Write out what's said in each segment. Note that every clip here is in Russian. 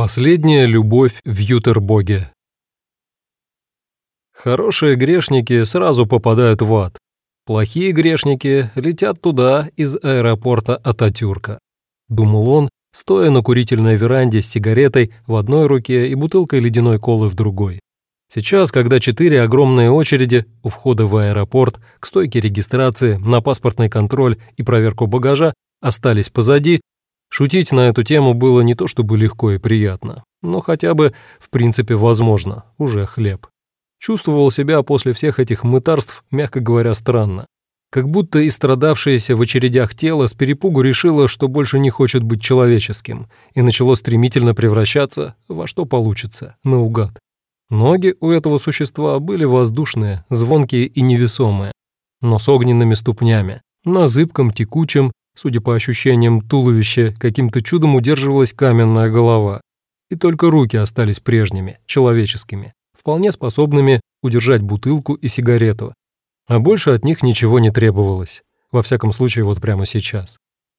Последняя любовь в Ютербоге. Хорошие грешники сразу попадают в ад. Плохие грешники летят туда из аэропорта Ататюрка. Думал он, стоя на курительной веранде с сигаретой в одной руке и бутылкой ледяной колы в другой. Сейчас, когда четыре огромные очереди у входа в аэропорт, к стойке регистрации, на паспортный контроль и проверку багажа остались позади, Шутить на эту тему было не то чтобы легко и приятно, но хотя бы, в принципе, возможно, уже хлеб. Чувствовал себя после всех этих мытарств, мягко говоря, странно. Как будто истрадавшееся в очередях тело с перепугу решило, что больше не хочет быть человеческим, и начало стремительно превращаться во что получится, наугад. Ноги у этого существа были воздушные, звонкие и невесомые, но с огненными ступнями, на зыбком, текучем, Судя по ощущениям туловища, каким-то чудом удерживалась каменная голова. И только руки остались прежними, человеческими, вполне способными удержать бутылку и сигарету. А больше от них ничего не требовалось. Во всяком случае, вот прямо сейчас.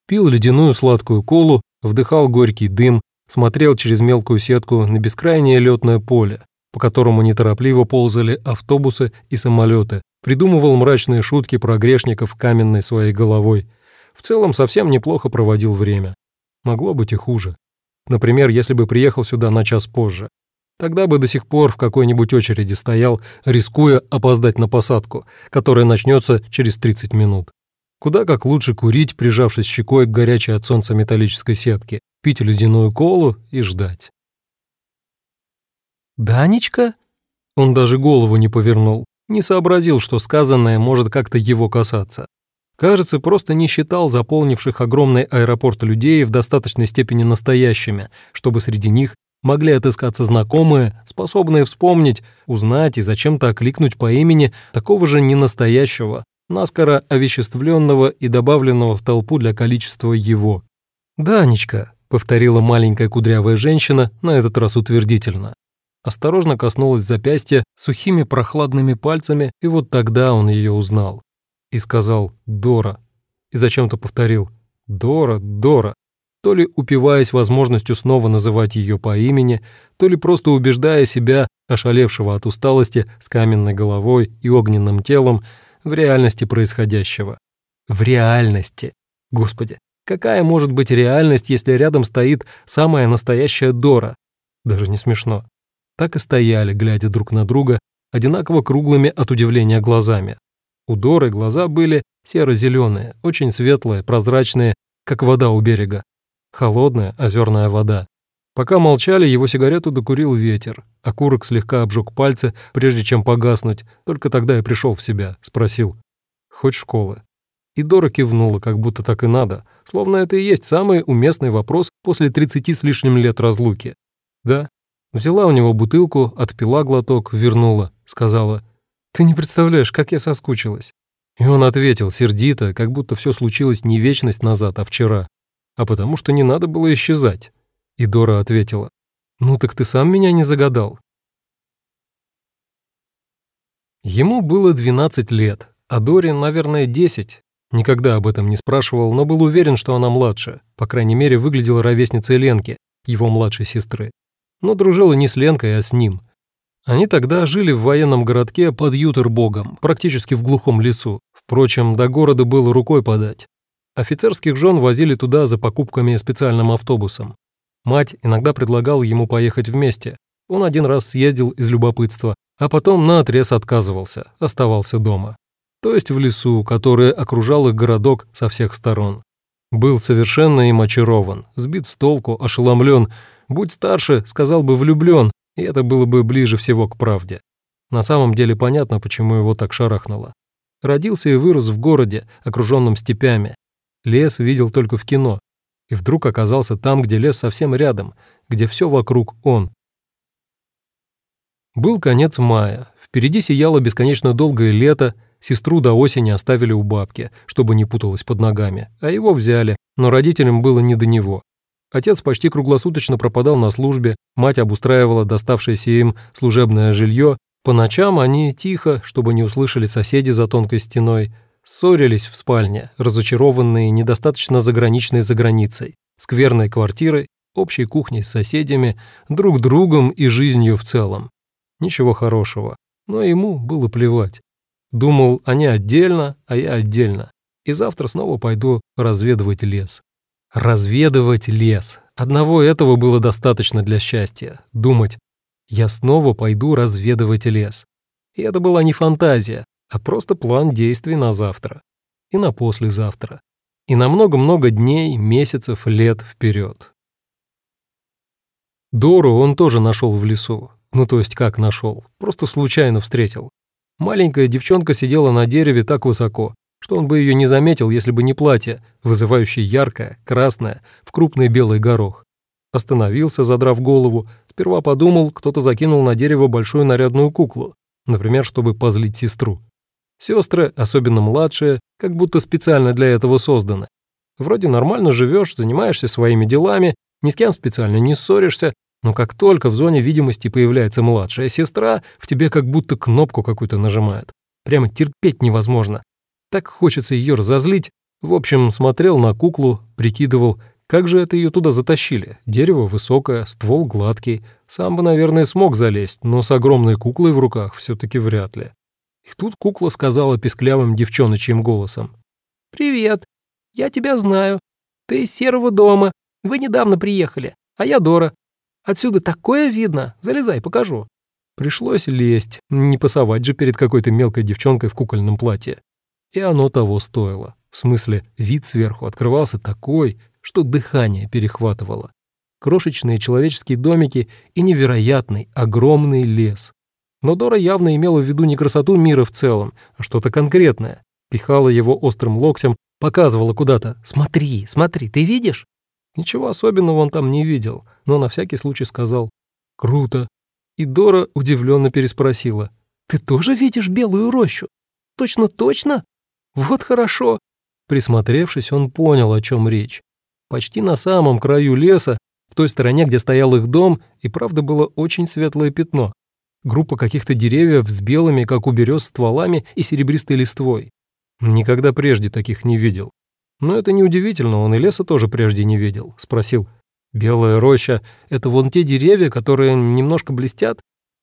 Пил ледяную сладкую колу, вдыхал горький дым, смотрел через мелкую сетку на бескрайнее летное поле, по которому неторопливо ползали автобусы и самолеты, придумывал мрачные шутки про грешников каменной своей головой – в целом совсем неплохо проводил время. Могло быть и хуже. Например, если бы приехал сюда на час позже. Тогда бы до сих пор в какой-нибудь очереди стоял, рискуя опоздать на посадку, которая начнется через 30 минут. Куда как лучше курить, прижавшись щекой к горячей от солнца металлической сетке, пить ледяную колу и ждать. «Данечка?» Он даже голову не повернул, не сообразил, что сказанное может как-то его касаться. Кажется, просто не считал заполнивших огромный аэропорт людей в достаточной степени настоящими, чтобы среди них могли отыскаться знакомые, способные вспомнить, узнать и зачем-то окликнуть по имени такого же ненастоящего, наскоро овеществленного и добавленного в толпу для количества его. «Данечка», — повторила маленькая кудрявая женщина, на этот раз утвердительно. Осторожно коснулась запястья сухими прохладными пальцами, и вот тогда он ее узнал и сказал «Дора», и зачем-то повторил «Дора, Дора», то ли упиваясь возможностью снова называть ее по имени, то ли просто убеждая себя, ошалевшего от усталости с каменной головой и огненным телом, в реальности происходящего. В реальности. Господи, какая может быть реальность, если рядом стоит самая настоящая Дора? Даже не смешно. Так и стояли, глядя друг на друга, одинаково круглыми от удивления глазами. У Доры глаза были серо-зеленые, очень светлые, прозрачные, как вода у берега. Холодная озерная вода. Пока молчали, его сигарету докурил ветер. Окурок слегка обжег пальцы, прежде чем погаснуть. Только тогда я пришел в себя, спросил. «Хоть школы?» И Дора кивнула, как будто так и надо, словно это и есть самый уместный вопрос после 30 с лишним лет разлуки. «Да». Взяла у него бутылку, отпила глоток, вернула, сказала ты не представляешь, как я соскучилась». И он ответил сердито, как будто все случилось не вечность назад, а вчера, а потому что не надо было исчезать. И Дора ответила, «Ну так ты сам меня не загадал». Ему было 12 лет, а Доре, наверное, 10. Никогда об этом не спрашивал, но был уверен, что она младше. По крайней мере, выглядела ровесницей Ленки, его младшей сестры. Но дружила не с Ленкой, а с ним. Они тогда жили в военном городке под Ютербогом, практически в глухом лесу. Впрочем, до города было рукой подать. Офицерских жен возили туда за покупками специальным автобусом. Мать иногда предлагала ему поехать вместе. Он один раз съездил из любопытства, а потом наотрез отказывался, оставался дома. То есть в лесу, который окружал их городок со всех сторон. Был совершенно им очарован, сбит с толку, ошеломлен. Будь старше, сказал бы влюблен, и это было бы ближе всего к правде. На самом деле понятно, почему его так шарахнуло. Родился и вырос в городе, окруженном степями. Лес видел только в кино. И вдруг оказался там, где лес совсем рядом, где все вокруг он. Был конец мая. Впереди сияло бесконечно долгое лето, сестру до осени оставили у бабки, чтобы не путалась под ногами, а его взяли, но родителям было не до него. Отец почти круглосуточно пропадал на службе, мать обустраивала доставшееся им служебное жилье. По ночам они тихо, чтобы не услышали соседи за тонкой стеной, ссорились в спальне, разочарованные недостаточно заграничной за границей, скверной квартирой, общей кухней с соседями, друг другом и жизнью в целом. Ничего хорошего, но ему было плевать. Думал, они отдельно, а я отдельно. И завтра снова пойду разведывать лес. Разведывать лес. Одного этого было достаточно для счастья. Думать, я снова пойду разведывать лес. И это была не фантазия, а просто план действий на завтра. И на послезавтра. И на много-много дней, месяцев, лет вперед. Дору он тоже нашел в лесу. Ну, то есть как нашел? Просто случайно встретил. Маленькая девчонка сидела на дереве так высоко, что он бы ее не заметил, если бы не платье, вызывающее яркое, красное, в крупный белый горох. Остановился, задрав голову, сперва подумал, кто-то закинул на дерево большую нарядную куклу, например, чтобы позлить сестру. Сестры, особенно младшие, как будто специально для этого созданы. Вроде нормально живешь, занимаешься своими делами, ни с кем специально не ссоришься, но как только в зоне видимости появляется младшая сестра, в тебе как будто кнопку какую-то нажимают. Прямо терпеть невозможно. Так хочется ее разозлить. В общем, смотрел на куклу, прикидывал, как же это ее туда затащили. Дерево высокое, ствол гладкий. Сам бы, наверное, смог залезть, но с огромной куклой в руках все таки вряд ли. И тут кукла сказала песклявым девчоночьим голосом. «Привет, я тебя знаю. Ты из серого дома. Вы недавно приехали, а я Дора. Отсюда такое видно. Залезай, покажу». Пришлось лезть, не пасовать же перед какой-то мелкой девчонкой в кукольном платье. И оно того стоило. В смысле, вид сверху открывался такой, что дыхание перехватывало. Крошечные человеческие домики и невероятный, огромный лес. Но Дора явно имела в виду не красоту мира в целом, а что-то конкретное. Пихала его острым локтем, показывала куда-то. «Смотри, смотри, ты видишь?» Ничего особенного он там не видел, но на всякий случай сказал «Круто». И Дора удивленно переспросила «Ты тоже видишь белую рощу? Точно-точно? Вот хорошо». Присмотревшись, он понял, о чем речь. Почти на самом краю леса, в той стороне, где стоял их дом, и правда было очень светлое пятно. Группа каких-то деревьев с белыми, как у берез, стволами и серебристой листвой. Никогда прежде таких не видел. Но это неудивительно, он и леса тоже прежде не видел. Спросил, «Белая роща — это вон те деревья, которые немножко блестят?»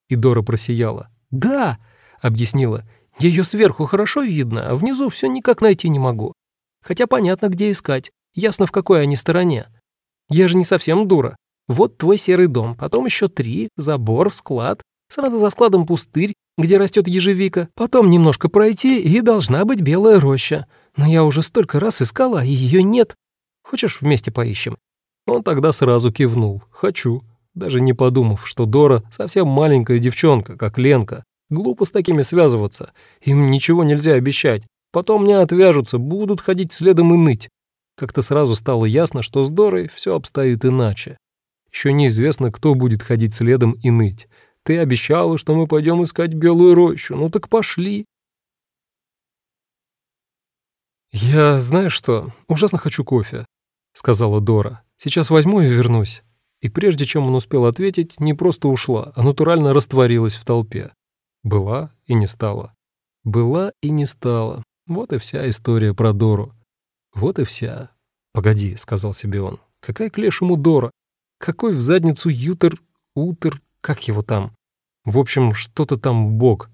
И Дора просияла. «Да», — объяснила, — «ее сверху хорошо видно, а внизу все никак найти не могу. Хотя понятно, где искать, ясно, в какой они стороне. Я же не совсем дура. Вот твой серый дом, потом еще три, забор, склад, сразу за складом пустырь, где растет ежевика, потом немножко пройти, и должна быть белая роща. Но я уже столько раз искала, и ее нет. Хочешь, вместе поищем?» Он тогда сразу кивнул. «Хочу», даже не подумав, что Дора совсем маленькая девчонка, как Ленка. Глупо с такими связываться. Им ничего нельзя обещать. Потом не отвяжутся, будут ходить следом и ныть. Как-то сразу стало ясно, что с Дорой все обстоит иначе. Еще неизвестно, кто будет ходить следом и ныть. Ты обещала, что мы пойдем искать белую рощу. Ну так пошли. «Я, знаешь что, ужасно хочу кофе», — сказала Дора. «Сейчас возьму и вернусь». И прежде чем он успел ответить, не просто ушла, а натурально растворилась в толпе. Была и не стала. Была и не стала. Вот и вся история про Дору. Вот и вся. «Погоди», — сказал себе он. «Какая к лешему Дора? Какой в задницу Ютер, Утер, как его там? В общем, что-то там бог.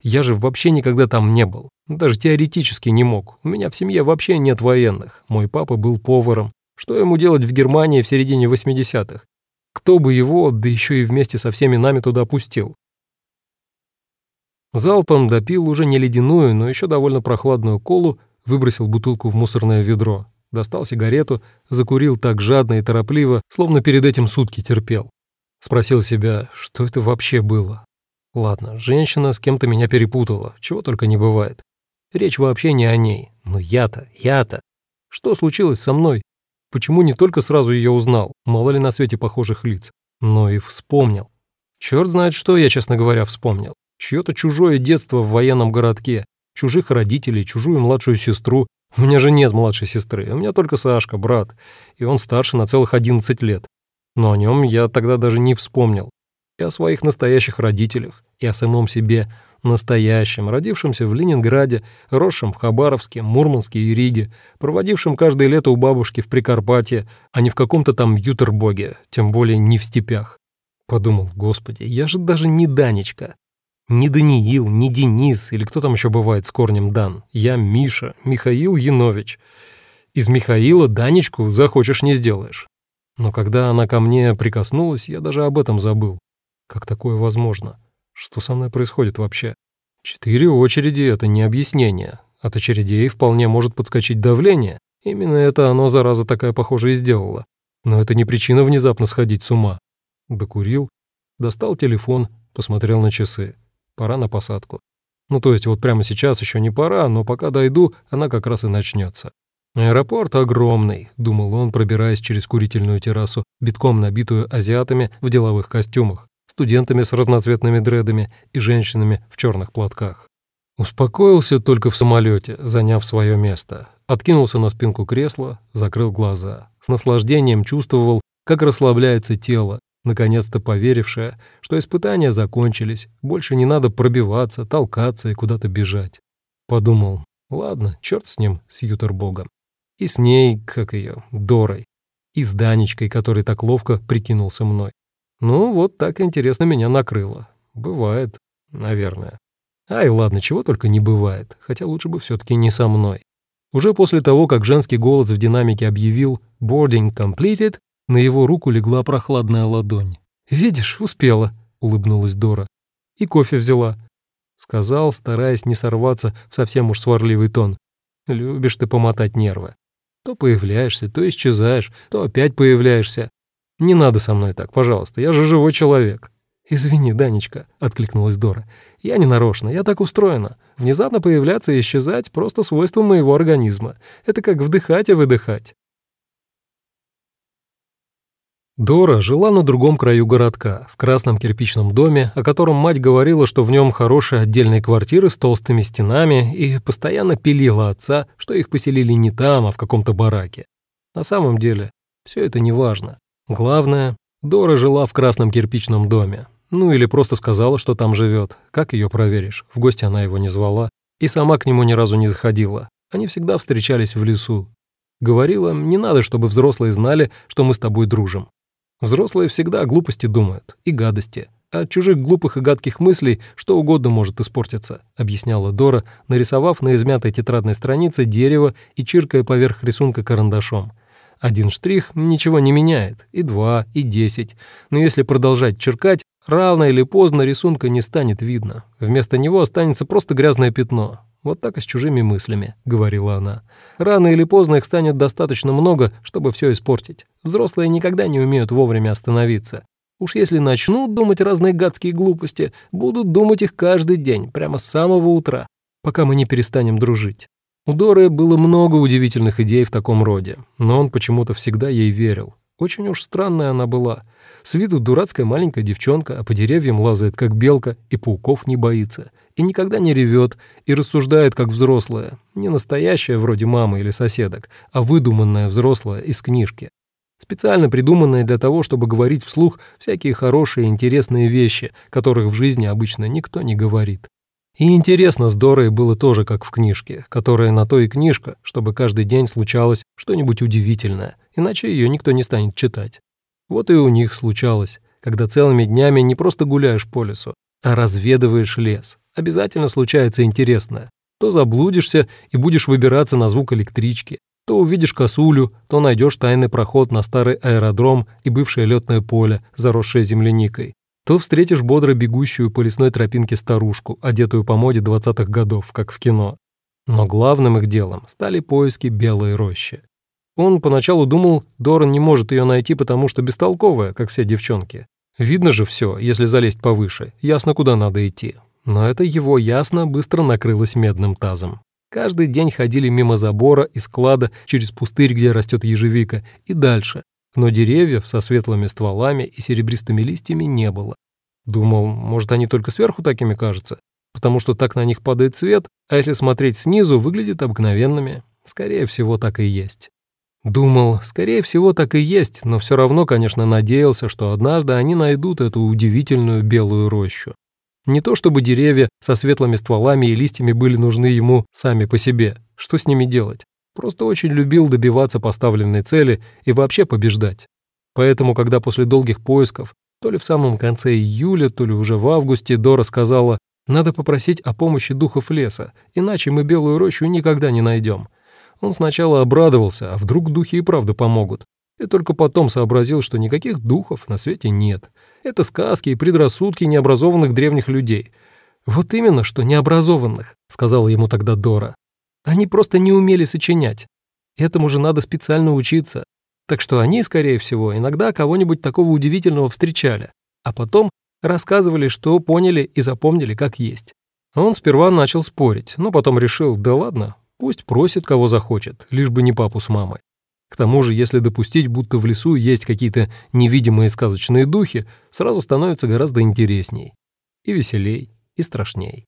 Я же вообще никогда там не был. Даже теоретически не мог. У меня в семье вообще нет военных. Мой папа был поваром. Что ему делать в Германии в середине 80-х? Кто бы его, да еще и вместе со всеми нами туда пустил? Залпом допил уже не ледяную, но еще довольно прохладную колу, выбросил бутылку в мусорное ведро, достал сигарету, закурил так жадно и торопливо, словно перед этим сутки терпел. Спросил себя, что это вообще было. Ладно, женщина с кем-то меня перепутала, чего только не бывает. Речь вообще не о ней. Но я-то, я-то. Что случилось со мной? Почему не только сразу ее узнал, мало ли на свете похожих лиц, но и вспомнил? Черт знает что я, честно говоря, вспомнил. Чье-то чужое детство в военном городке, чужих родителей, чужую младшую сестру. У меня же нет младшей сестры, у меня только Сашка, брат, и он старше на целых 11 лет. Но о нем я тогда даже не вспомнил и о своих настоящих родителях, и о самом себе, настоящим, родившимся в Ленинграде, росшим в Хабаровске, Мурманске и Риге, проводившим каждое лето у бабушки в Прикарпатье, а не в каком-то там Ютербоге, тем более не в степях. Подумал, господи, я же даже не Данечка. Не Даниил, не Денис, или кто там еще бывает с корнем Дан. Я Миша, Михаил Янович. Из Михаила Данечку захочешь не сделаешь. Но когда она ко мне прикоснулась, я даже об этом забыл. Как такое возможно? Что со мной происходит вообще? Четыре очереди — это не объяснение. От очередей вполне может подскочить давление. Именно это оно, зараза, такая, похоже, и сделала. Но это не причина внезапно сходить с ума. Докурил, достал телефон, посмотрел на часы. Пора на посадку. Ну, то есть вот прямо сейчас еще не пора, но пока дойду, она как раз и начнется. Аэропорт огромный, думал он, пробираясь через курительную террасу, битком набитую азиатами в деловых костюмах, студентами с разноцветными дредами и женщинами в черных платках. Успокоился только в самолете, заняв свое место. Откинулся на спинку кресла, закрыл глаза. С наслаждением чувствовал, как расслабляется тело, наконец-то поверившая, что испытания закончились, больше не надо пробиваться, толкаться и куда-то бежать. Подумал, ладно, черт с ним, с Ютербогом. И с ней, как ее, Дорой. И с Данечкой, который так ловко прикинулся мной. Ну, вот так интересно меня накрыло. Бывает, наверное. Ай, ладно, чего только не бывает, хотя лучше бы все таки не со мной. Уже после того, как женский голос в динамике объявил «boarding completed», на его руку легла прохладная ладонь. «Видишь, успела», — улыбнулась Дора. «И кофе взяла», — сказал, стараясь не сорваться в совсем уж сварливый тон. «Любишь ты помотать нервы. То появляешься, то исчезаешь, то опять появляешься. Не надо со мной так, пожалуйста, я же живой человек». «Извини, Данечка», — откликнулась Дора. «Я не нарочно, я так устроена. Внезапно появляться и исчезать — просто свойство моего организма. Это как вдыхать и выдыхать». Дора жила на другом краю городка, в красном кирпичном доме, о котором мать говорила, что в нем хорошие отдельные квартиры с толстыми стенами, и постоянно пилила отца, что их поселили не там, а в каком-то бараке. На самом деле, все это не важно. Главное, Дора жила в красном кирпичном доме. Ну или просто сказала, что там живет. Как ее проверишь? В гости она его не звала. И сама к нему ни разу не заходила. Они всегда встречались в лесу. Говорила, не надо, чтобы взрослые знали, что мы с тобой дружим. Взрослые всегда о глупости думают и гадости. От чужих глупых и гадких мыслей что угодно может испортиться, объясняла Дора, нарисовав на измятой тетрадной странице дерево и чиркая поверх рисунка карандашом. Один штрих ничего не меняет, и два, и десять. Но если продолжать черкать, рано или поздно рисунка не станет видно. Вместо него останется просто грязное пятно. Вот так и с чужими мыслями», — говорила она. «Рано или поздно их станет достаточно много, чтобы все испортить. Взрослые никогда не умеют вовремя остановиться. Уж если начнут думать разные гадские глупости, будут думать их каждый день, прямо с самого утра, пока мы не перестанем дружить». У Доры было много удивительных идей в таком роде, но он почему-то всегда ей верил. Очень уж странная она была. С виду дурацкая маленькая девчонка, а по деревьям лазает, как белка, и пауков не боится. И никогда не ревет, и рассуждает, как взрослая. Не настоящая, вроде мамы или соседок, а выдуманная взрослая из книжки. Специально придуманная для того, чтобы говорить вслух всякие хорошие и интересные вещи, которых в жизни обычно никто не говорит. И интересно с Дорой было тоже как в книжке, которая на то и книжка, чтобы каждый день случалось что-нибудь удивительное, иначе ее никто не станет читать. Вот и у них случалось, когда целыми днями не просто гуляешь по лесу, а разведываешь лес. Обязательно случается интересное. То заблудишься и будешь выбираться на звук электрички, то увидишь косулю, то найдешь тайный проход на старый аэродром и бывшее летное поле, заросшее земляникой, то встретишь бодро бегущую по лесной тропинке старушку, одетую по моде двадцатых годов, как в кино. Но главным их делом стали поиски белой рощи. Он поначалу думал, Доран не может ее найти, потому что бестолковая, как все девчонки. Видно же все, если залезть повыше, ясно, куда надо идти. Но это его ясно быстро накрылось медным тазом. Каждый день ходили мимо забора и склада через пустырь, где растет ежевика, и дальше, но деревьев со светлыми стволами и серебристыми листьями не было. Думал, может, они только сверху такими кажутся, потому что так на них падает свет, а если смотреть снизу, выглядят обыкновенными. Скорее всего, так и есть. Думал, скорее всего, так и есть, но все равно, конечно, надеялся, что однажды они найдут эту удивительную белую рощу. Не то чтобы деревья со светлыми стволами и листьями были нужны ему сами по себе. Что с ними делать? Просто очень любил добиваться поставленной цели и вообще побеждать. Поэтому, когда после долгих поисков, то ли в самом конце июля, то ли уже в августе, Дора сказала, «Надо попросить о помощи духов леса, иначе мы белую рощу никогда не найдем». Он сначала обрадовался, а вдруг духи и правда помогут. И только потом сообразил, что никаких духов на свете нет. Это сказки и предрассудки необразованных древних людей. «Вот именно, что необразованных», — сказала ему тогда Дора. «Они просто не умели сочинять. Этому же надо специально учиться. Так что они, скорее всего, иногда кого-нибудь такого удивительного встречали, а потом рассказывали, что поняли и запомнили как есть. Он сперва начал спорить, но потом решил, да ладно, пусть просит, кого захочет, лишь бы не папу с мамой. К тому же, если допустить, будто в лесу есть какие-то невидимые сказочные духи, сразу становится гораздо интересней. И веселей, и страшней.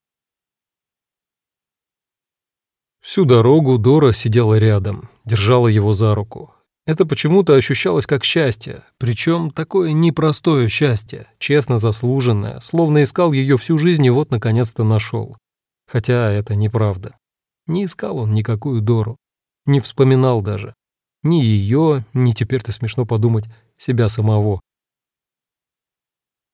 Всю дорогу Дора сидела рядом, держала его за руку. Это почему-то ощущалось как счастье, причем такое непростое счастье, честно заслуженное, словно искал ее всю жизнь и вот наконец-то нашел. Хотя это неправда. Не искал он никакую Дору, не вспоминал даже. Ни ее, ни теперь-то смешно подумать, себя самого.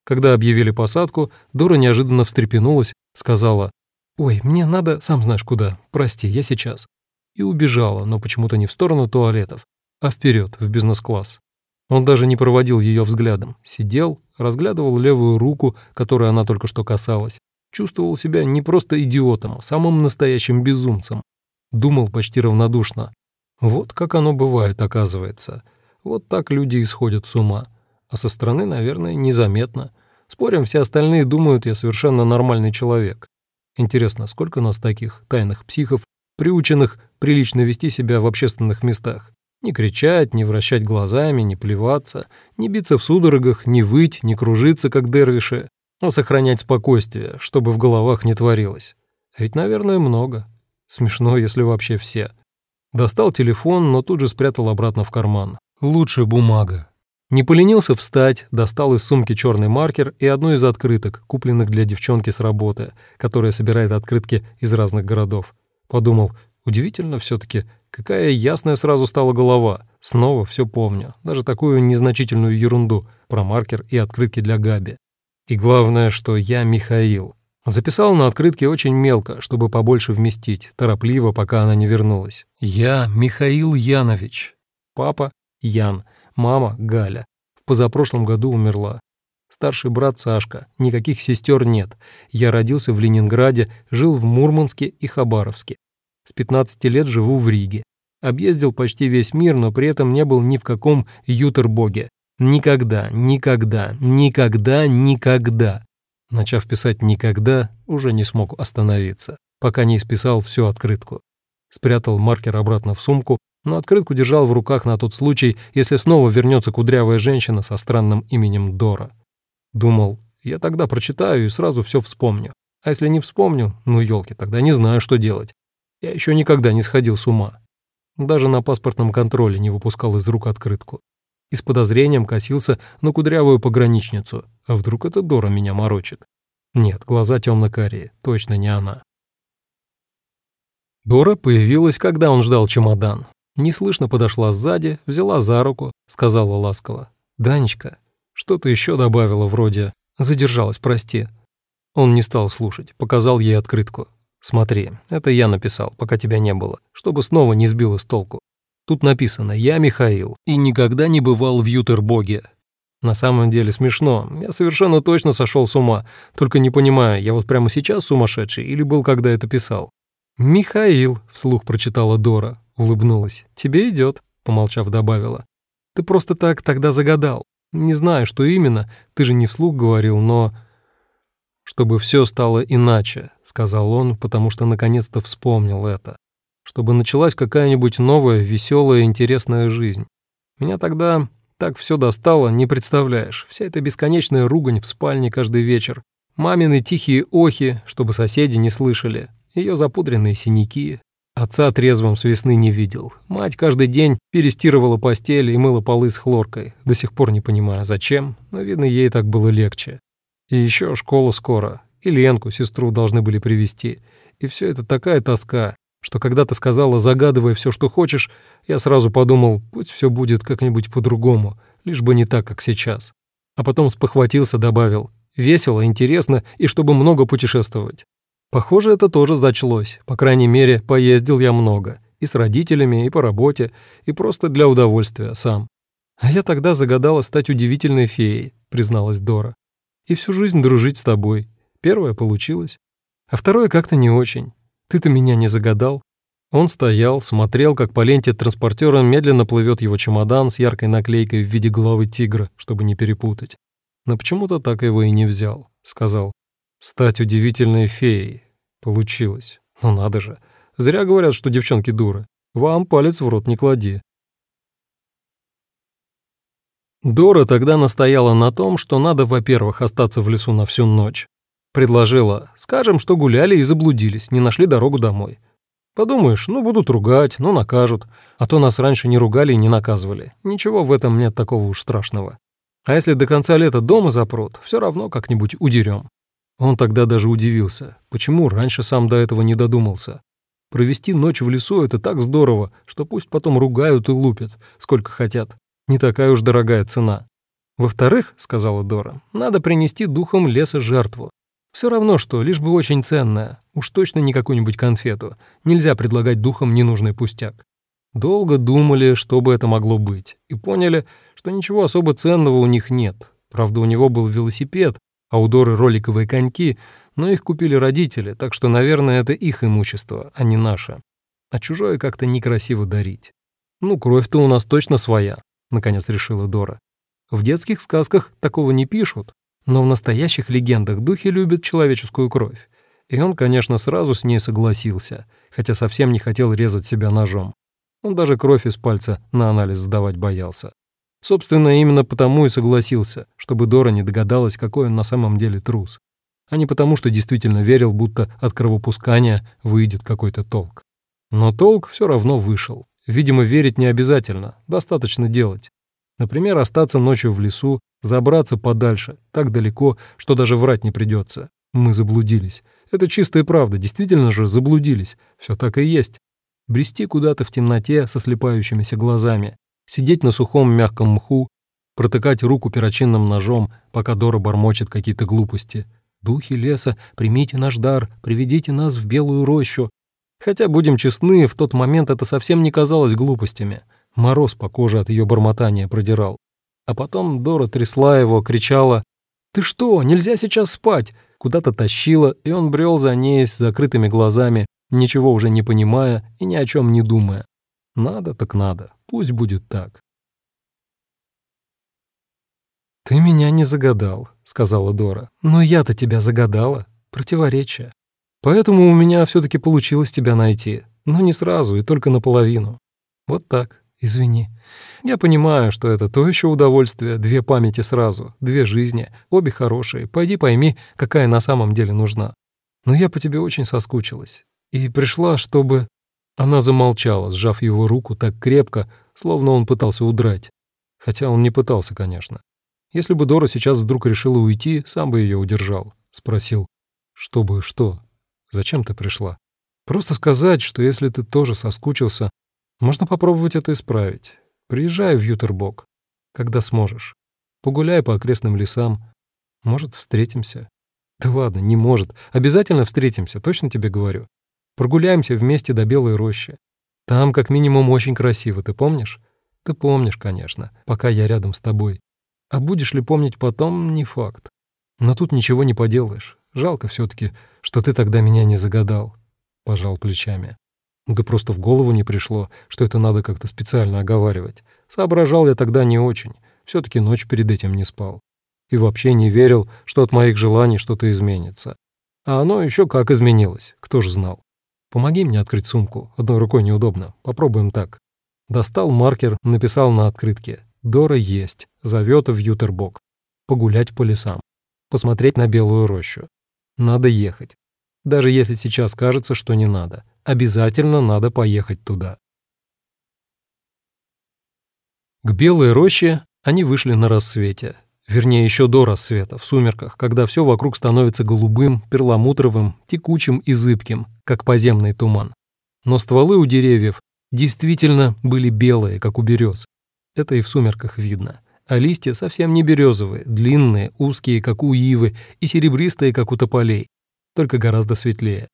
Когда объявили посадку, Дора неожиданно встрепенулась, сказала «Ой, мне надо, сам знаешь куда, прости, я сейчас». И убежала, но почему-то не в сторону туалетов, а вперед в бизнес-класс. Он даже не проводил ее взглядом, сидел, разглядывал левую руку, которой она только что касалась, чувствовал себя не просто идиотом, а самым настоящим безумцем. Думал почти равнодушно. Вот как оно бывает, оказывается. Вот так люди исходят с ума. А со стороны, наверное, незаметно. Спорим, все остальные думают, я совершенно нормальный человек. Интересно, сколько нас таких тайных психов, приученных прилично вести себя в общественных местах? Не кричать, не вращать глазами, не плеваться, не биться в судорогах, не выть, не кружиться, как дервиши, а сохранять спокойствие, чтобы в головах не творилось. А ведь, наверное, много. Смешно, если вообще все. Достал телефон, но тут же спрятал обратно в карман. Лучше бумага. Не поленился встать, достал из сумки черный маркер и одну из открыток, купленных для девчонки с работы, которая собирает открытки из разных городов. Подумал, удивительно все таки какая ясная сразу стала голова. Снова все помню, даже такую незначительную ерунду про маркер и открытки для Габи. И главное, что я Михаил. Записал на открытке очень мелко, чтобы побольше вместить, торопливо, пока она не вернулась. «Я Михаил Янович. Папа — Ян, мама — Галя. В позапрошлом году умерла. Старший брат Сашка, никаких сестер нет. Я родился в Ленинграде, жил в Мурманске и Хабаровске. С 15 лет живу в Риге. Объездил почти весь мир, но при этом не был ни в каком Ютербоге. Никогда, никогда, никогда, никогда. Начав писать «никогда», уже не смог остановиться, пока не исписал всю открытку. Спрятал маркер обратно в сумку, но открытку держал в руках на тот случай, если снова вернется кудрявая женщина со странным именем Дора. Думал, я тогда прочитаю и сразу все вспомню. А если не вспомню, ну елки, тогда не знаю, что делать. Я еще никогда не сходил с ума. Даже на паспортном контроле не выпускал из рук открытку и с подозрением косился на кудрявую пограничницу. А вдруг это Дора меня морочит? Нет, глаза темно-карие, точно не она. Дора появилась, когда он ждал чемодан. Неслышно подошла сзади, взяла за руку, сказала ласково. «Данечка, что-то еще добавила вроде «задержалась, прости». Он не стал слушать, показал ей открытку. «Смотри, это я написал, пока тебя не было, чтобы снова не сбило с толку. Тут написано «Я Михаил» и никогда не бывал в Ютербоге. На самом деле смешно. Я совершенно точно сошел с ума. Только не понимаю, я вот прямо сейчас сумасшедший или был, когда это писал? «Михаил», — вслух прочитала Дора, улыбнулась. «Тебе идет», — помолчав, добавила. «Ты просто так тогда загадал. Не знаю, что именно, ты же не вслух говорил, но...» «Чтобы все стало иначе», — сказал он, потому что наконец-то вспомнил это чтобы началась какая-нибудь новая, веселая, интересная жизнь. Меня тогда так все достало, не представляешь. Вся эта бесконечная ругань в спальне каждый вечер. Мамины тихие охи, чтобы соседи не слышали. Ее запудренные синяки. Отца трезвым с весны не видел. Мать каждый день перестирывала постель и мыла полы с хлоркой. До сих пор не понимаю, зачем, но, видно, ей так было легче. И еще школа скоро. И Ленку, сестру, должны были привести. И все это такая тоска, что когда ты сказала, загадывая все, что хочешь, я сразу подумал, пусть все будет как-нибудь по-другому, лишь бы не так, как сейчас. А потом спохватился, добавил, весело, интересно и чтобы много путешествовать. Похоже, это тоже зачлось, по крайней мере, поездил я много, и с родителями, и по работе, и просто для удовольствия сам. А я тогда загадала стать удивительной феей, призналась Дора. И всю жизнь дружить с тобой. Первое получилось, а второе как-то не очень. Ты-то меня не загадал. Он стоял, смотрел, как по ленте транспортера медленно плывет его чемодан с яркой наклейкой в виде головы тигра, чтобы не перепутать. Но почему-то так его и не взял. Сказал, стать удивительной феей. Получилось. Ну надо же. Зря говорят, что девчонки дуры. Вам палец в рот не клади. Дора тогда настояла на том, что надо, во-первых, остаться в лесу на всю ночь. Предложила, скажем, что гуляли и заблудились, не нашли дорогу домой. Подумаешь, ну будут ругать, ну накажут. А то нас раньше не ругали и не наказывали. Ничего в этом нет такого уж страшного. А если до конца лета дома запрут, все равно как-нибудь удерем. Он тогда даже удивился, почему раньше сам до этого не додумался. Провести ночь в лесу — это так здорово, что пусть потом ругают и лупят, сколько хотят. Не такая уж дорогая цена. Во-вторых, — сказала Дора, — надо принести духом леса жертву. Все равно что, лишь бы очень ценная. Уж точно не какую-нибудь конфету. Нельзя предлагать духам ненужный пустяк. Долго думали, что бы это могло быть, и поняли, что ничего особо ценного у них нет. Правда, у него был велосипед, а у Доры роликовые коньки, но их купили родители, так что, наверное, это их имущество, а не наше. А чужое как-то некрасиво дарить. «Ну, кровь-то у нас точно своя», — наконец решила Дора. «В детских сказках такого не пишут, но в настоящих легендах духи любят человеческую кровь. И он, конечно, сразу с ней согласился, хотя совсем не хотел резать себя ножом. Он даже кровь из пальца на анализ сдавать боялся. Собственно, именно потому и согласился, чтобы Дора не догадалась, какой он на самом деле трус, а не потому, что действительно верил, будто от кровопускания выйдет какой-то толк. Но толк все равно вышел. Видимо, верить не обязательно, достаточно делать. Например, остаться ночью в лесу, забраться подальше, так далеко, что даже врать не придется. Мы заблудились. Это чистая правда, действительно же заблудились. Все так и есть. Брести куда-то в темноте со слепающимися глазами, сидеть на сухом мягком мху, протыкать руку перочинным ножом, пока Дора бормочет какие-то глупости. «Духи леса, примите наш дар, приведите нас в белую рощу». Хотя, будем честны, в тот момент это совсем не казалось глупостями. Мороз по коже от ее бормотания продирал. А потом Дора трясла его, кричала «Ты что, нельзя сейчас спать!» Куда-то тащила, и он брел за ней с закрытыми глазами, ничего уже не понимая и ни о чем не думая. Надо так надо, пусть будет так. «Ты меня не загадал», — сказала Дора. «Но я-то тебя загадала. Противоречие. Поэтому у меня все таки получилось тебя найти. Но не сразу и только наполовину. Вот так. Извини. Я понимаю, что это то еще удовольствие, две памяти сразу, две жизни, обе хорошие. Пойди пойми, какая на самом деле нужна. Но я по тебе очень соскучилась. И пришла, чтобы...» Она замолчала, сжав его руку так крепко, словно он пытался удрать. Хотя он не пытался, конечно. Если бы Дора сейчас вдруг решила уйти, сам бы ее удержал. Спросил, чтобы что? Зачем ты пришла? Просто сказать, что если ты тоже соскучился, можно попробовать это исправить. Приезжай в Ютербок, когда сможешь. Погуляй по окрестным лесам. Может, встретимся. Да ладно, не может. Обязательно встретимся, точно тебе говорю. Прогуляемся вместе до Белой рощи. Там, как минимум, очень красиво, ты помнишь? Ты помнишь, конечно, пока я рядом с тобой. А будешь ли помнить потом, не факт. Но тут ничего не поделаешь. Жалко все таки что ты тогда меня не загадал. Пожал плечами. Да просто в голову не пришло, что это надо как-то специально оговаривать. Соображал я тогда не очень. все таки ночь перед этим не спал. И вообще не верил, что от моих желаний что-то изменится. А оно еще как изменилось, кто ж знал. Помоги мне открыть сумку, одной рукой неудобно. Попробуем так. Достал маркер, написал на открытке. Дора есть, зовет в Ютербок. Погулять по лесам. Посмотреть на белую рощу. Надо ехать. Даже если сейчас кажется, что не надо. Обязательно надо поехать туда. К Белой роще они вышли на рассвете. Вернее, еще до рассвета, в сумерках, когда все вокруг становится голубым, перламутровым, текучим и зыбким, как поземный туман. Но стволы у деревьев действительно были белые, как у берез. Это и в сумерках видно. А листья совсем не березовые, длинные, узкие, как у ивы, и серебристые, как у тополей, только гораздо светлее.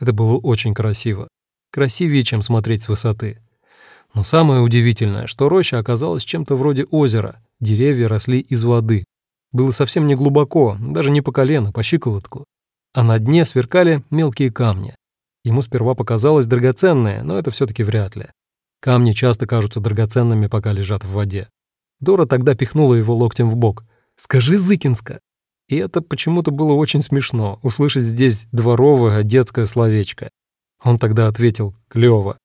Это было очень красиво. Красивее, чем смотреть с высоты. Но самое удивительное, что роща оказалась чем-то вроде озера. Деревья росли из воды. Было совсем не глубоко, даже не по колено, по щиколотку. А на дне сверкали мелкие камни. Ему сперва показалось драгоценные, но это все таки вряд ли. Камни часто кажутся драгоценными, пока лежат в воде. Дора тогда пихнула его локтем в бок. «Скажи, Зыкинска!» И это почему-то было очень смешно, услышать здесь дворовое детское словечко. Он тогда ответил «клёво».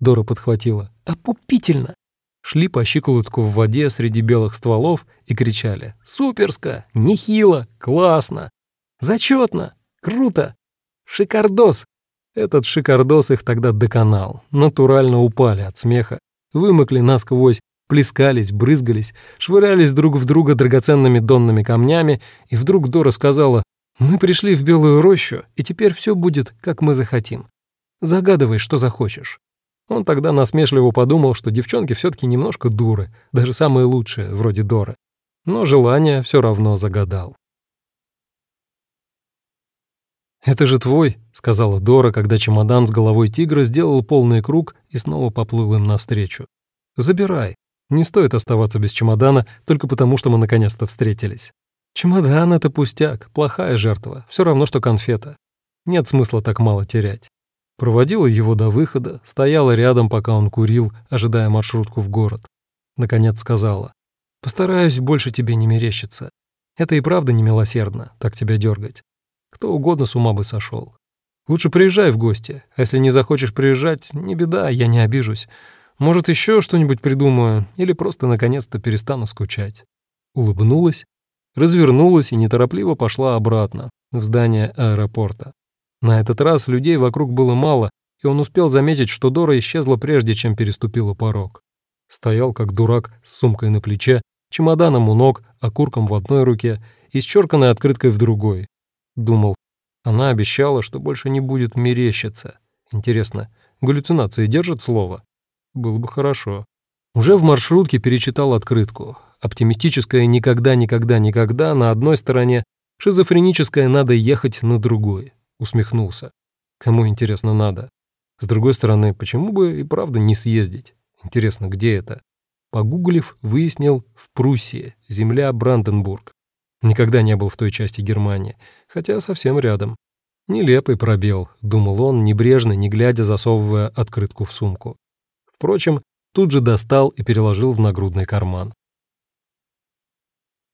Дора подхватила «опупительно». Шли по щиколотку в воде среди белых стволов и кричали «суперско! Нехило! Классно! Зачетно! Круто! Шикардос!» Этот шикардос их тогда доконал, натурально упали от смеха, вымокли насквозь, плескались, брызгались, швырялись друг в друга драгоценными донными камнями, и вдруг Дора сказала, «Мы пришли в Белую рощу, и теперь все будет, как мы захотим. Загадывай, что захочешь». Он тогда насмешливо подумал, что девчонки все таки немножко дуры, даже самые лучшие, вроде Доры. Но желание все равно загадал. «Это же твой», — сказала Дора, когда чемодан с головой тигра сделал полный круг и снова поплыл им навстречу. «Забирай. Не стоит оставаться без чемодана только потому, что мы наконец-то встретились. Чемодан — это пустяк, плохая жертва, все равно, что конфета. Нет смысла так мало терять». Проводила его до выхода, стояла рядом, пока он курил, ожидая маршрутку в город. Наконец сказала, «Постараюсь больше тебе не мерещиться. Это и правда немилосердно, так тебя дергать. Кто угодно с ума бы сошел. Лучше приезжай в гости, а если не захочешь приезжать, не беда, я не обижусь. Может, еще что-нибудь придумаю, или просто наконец-то перестану скучать». Улыбнулась, развернулась и неторопливо пошла обратно, в здание аэропорта. На этот раз людей вокруг было мало, и он успел заметить, что Дора исчезла прежде, чем переступила порог. Стоял как дурак с сумкой на плече, чемоданом у ног, окурком в одной руке и исчерканной открыткой в другой. Думал, она обещала, что больше не будет мерещиться. Интересно, галлюцинации держат слово? Было бы хорошо. Уже в маршрутке перечитал открытку. Оптимистическое «никогда-никогда-никогда» на одной стороне, шизофреническое «надо ехать» на другой. Усмехнулся. Кому, интересно, надо? С другой стороны, почему бы и правда не съездить? Интересно, где это? Погуглив, выяснил, в Пруссии, земля Бранденбург. Никогда не был в той части Германии, хотя совсем рядом. Нелепый пробел, думал он, небрежно, не глядя, засовывая открытку в сумку. Впрочем, тут же достал и переложил в нагрудный карман.